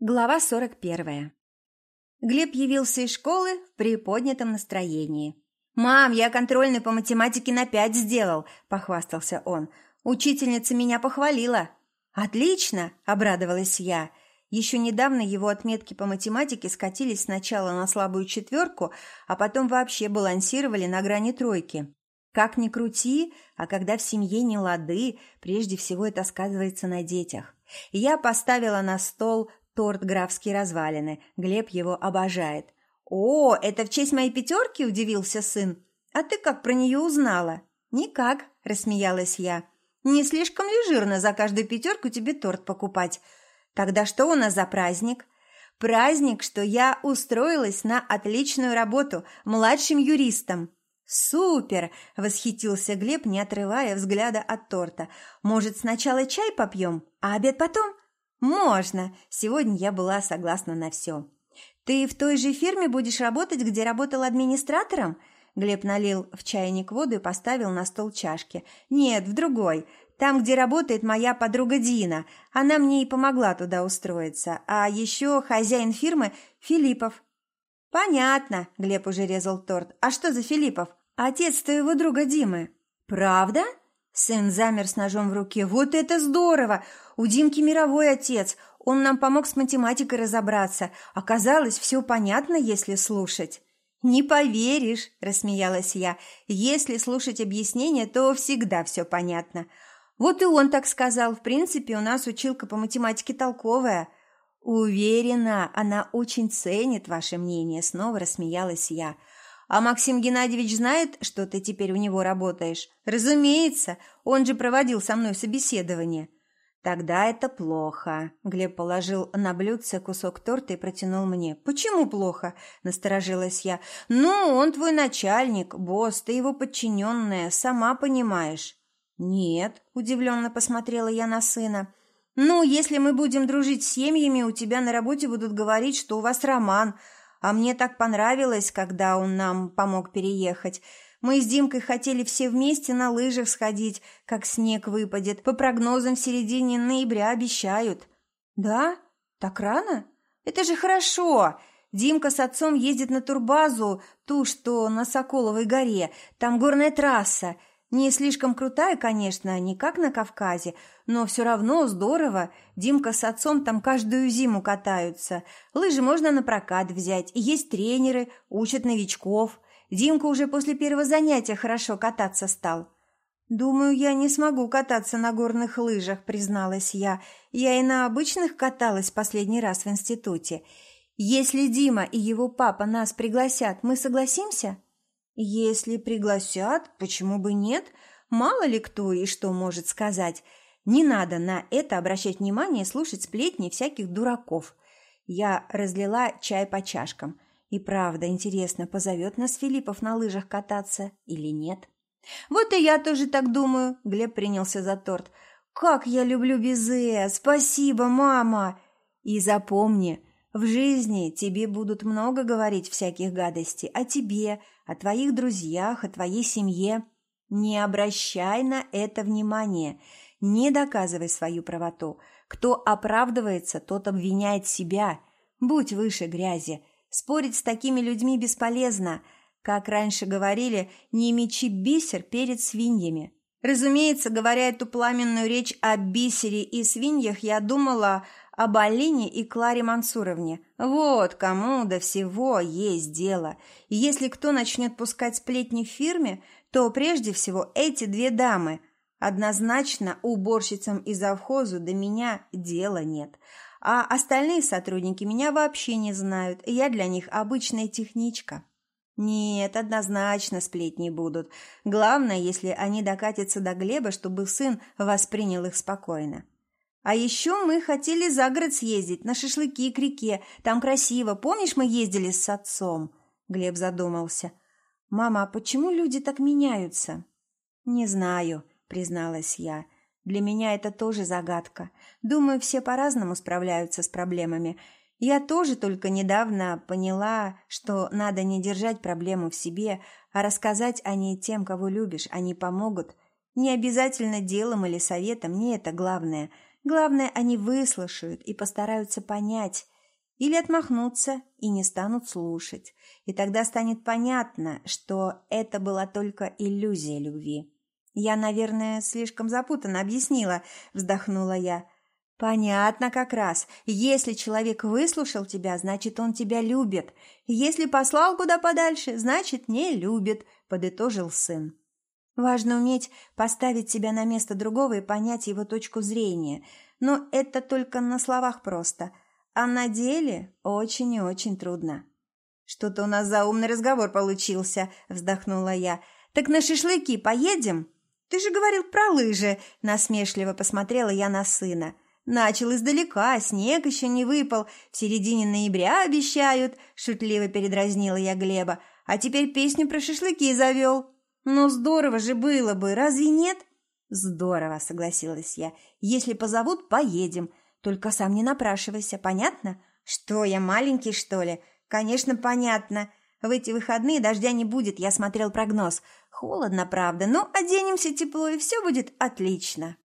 Глава 41. Глеб явился из школы в приподнятом настроении. «Мам, я контрольный по математике на пять сделал», – похвастался он. «Учительница меня похвалила». «Отлично!» – обрадовалась я. Еще недавно его отметки по математике скатились сначала на слабую четверку, а потом вообще балансировали на грани тройки. Как ни крути, а когда в семье не лады, прежде всего это сказывается на детях. Я поставила на стол торт «Графские развалины». Глеб его обожает. «О, это в честь моей пятерки?» – удивился сын. «А ты как про нее узнала?» «Никак», – рассмеялась я. «Не слишком ли жирно за каждую пятерку тебе торт покупать? Тогда что у нас за праздник?» «Праздник, что я устроилась на отличную работу младшим юристом». «Супер!» – восхитился Глеб, не отрывая взгляда от торта. «Может, сначала чай попьем, а обед потом?» «Можно. Сегодня я была согласна на все». «Ты в той же фирме будешь работать, где работал администратором?» Глеб налил в чайник воду и поставил на стол чашки. «Нет, в другой. Там, где работает моя подруга Дина. Она мне и помогла туда устроиться. А еще хозяин фирмы Филиппов». «Понятно», – Глеб уже резал торт. «А что за Филиппов?» «Отец твоего друга Димы». «Правда?» Сын замер с ножом в руке. «Вот это здорово! У Димки мировой отец. Он нам помог с математикой разобраться. Оказалось, все понятно, если слушать». «Не поверишь», – рассмеялась я. «Если слушать объяснения, то всегда все понятно». «Вот и он так сказал. В принципе, у нас училка по математике толковая». «Уверена, она очень ценит ваше мнение», – снова рассмеялась я. А Максим Геннадьевич знает, что ты теперь у него работаешь? Разумеется, он же проводил со мной собеседование. Тогда это плохо. Глеб положил на блюдце кусок торта и протянул мне. Почему плохо? Насторожилась я. Ну, он твой начальник, босс, ты его подчиненная, сама понимаешь. Нет, удивленно посмотрела я на сына. Ну, если мы будем дружить с семьями, у тебя на работе будут говорить, что у вас роман – а мне так понравилось, когда он нам помог переехать. Мы с Димкой хотели все вместе на лыжах сходить, как снег выпадет. По прогнозам в середине ноября обещают. Да? Так рано? Это же хорошо. Димка с отцом ездит на турбазу, ту, что на Соколовой горе. Там горная трасса. Не слишком крутая, конечно, не как на Кавказе, но все равно здорово. Димка с отцом там каждую зиму катаются. Лыжи можно на прокат взять, есть тренеры, учат новичков. Димка уже после первого занятия хорошо кататься стал. «Думаю, я не смогу кататься на горных лыжах», — призналась я. «Я и на обычных каталась последний раз в институте. Если Дима и его папа нас пригласят, мы согласимся?» Если пригласят, почему бы нет? Мало ли кто и что может сказать. Не надо на это обращать внимание и слушать сплетни всяких дураков. Я разлила чай по чашкам. И правда, интересно, позовет нас Филиппов на лыжах кататься или нет? Вот и я тоже так думаю. Глеб принялся за торт. Как я люблю безе! Спасибо, мама! И запомни, в жизни тебе будут много говорить всяких гадостей о тебе, о твоих друзьях, о твоей семье. Не обращай на это внимания, не доказывай свою правоту. Кто оправдывается, тот обвиняет себя. Будь выше грязи. Спорить с такими людьми бесполезно. Как раньше говорили, не мечи бисер перед свиньями. Разумеется, говоря эту пламенную речь о бисере и свиньях, я думала об Алине и Кларе Мансуровне. Вот кому до всего есть дело. И если кто начнет пускать сплетни в фирме, то прежде всего эти две дамы. Однозначно уборщицам и завхозу до меня дела нет. А остальные сотрудники меня вообще не знают, я для них обычная техничка. Нет, однозначно сплетни будут. Главное, если они докатятся до Глеба, чтобы сын воспринял их спокойно. А еще мы хотели за город съездить, на шашлыки к реке. Там красиво. Помнишь, мы ездили с отцом?» Глеб задумался. «Мама, а почему люди так меняются?» «Не знаю», — призналась я. «Для меня это тоже загадка. Думаю, все по-разному справляются с проблемами. Я тоже только недавно поняла, что надо не держать проблему в себе, а рассказать о ней тем, кого любишь. Они помогут. Не обязательно делом или советом, не это главное — Главное, они выслушают и постараются понять, или отмахнуться и не станут слушать. И тогда станет понятно, что это была только иллюзия любви. «Я, наверное, слишком запутанно объяснила», – вздохнула я. «Понятно как раз. Если человек выслушал тебя, значит, он тебя любит. Если послал куда подальше, значит, не любит», – подытожил сын. Важно уметь поставить себя на место другого и понять его точку зрения. Но это только на словах просто, а на деле очень и очень трудно. «Что-то у нас за умный разговор получился», – вздохнула я. «Так на шашлыки поедем?» «Ты же говорил про лыжи», – насмешливо посмотрела я на сына. Начал издалека, снег еще не выпал, в середине ноября обещают, шутливо передразнила я Глеба, а теперь песню про шашлыки завел. Ну, здорово же было бы, разве нет? Здорово, согласилась я. Если позовут, поедем. Только сам не напрашивайся, понятно? Что, я маленький, что ли? Конечно, понятно. В эти выходные дождя не будет, я смотрел прогноз. Холодно, правда, но оденемся тепло, и все будет отлично.